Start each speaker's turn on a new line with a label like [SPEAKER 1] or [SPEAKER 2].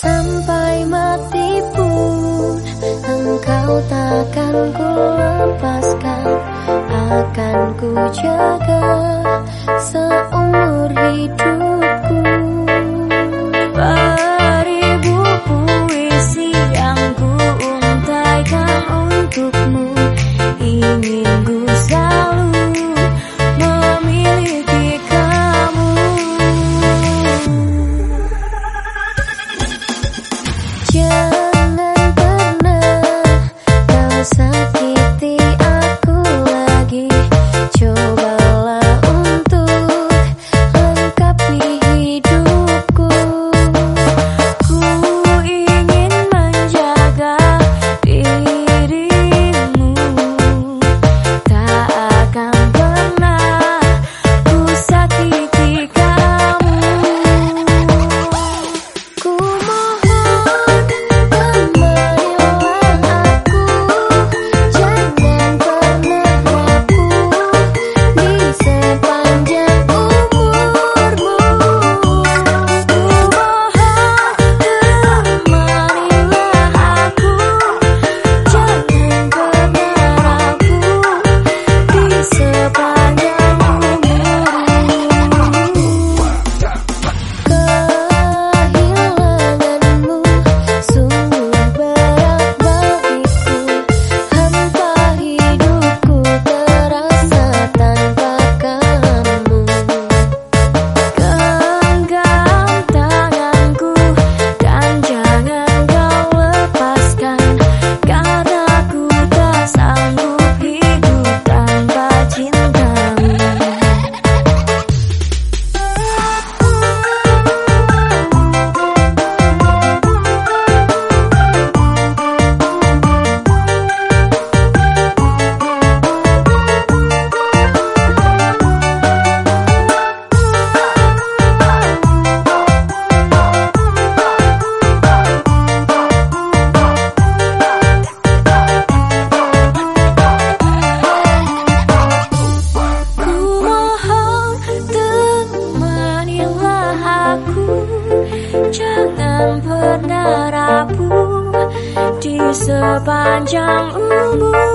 [SPEAKER 1] 三百 Pernah rapuh di sepanjang umurmu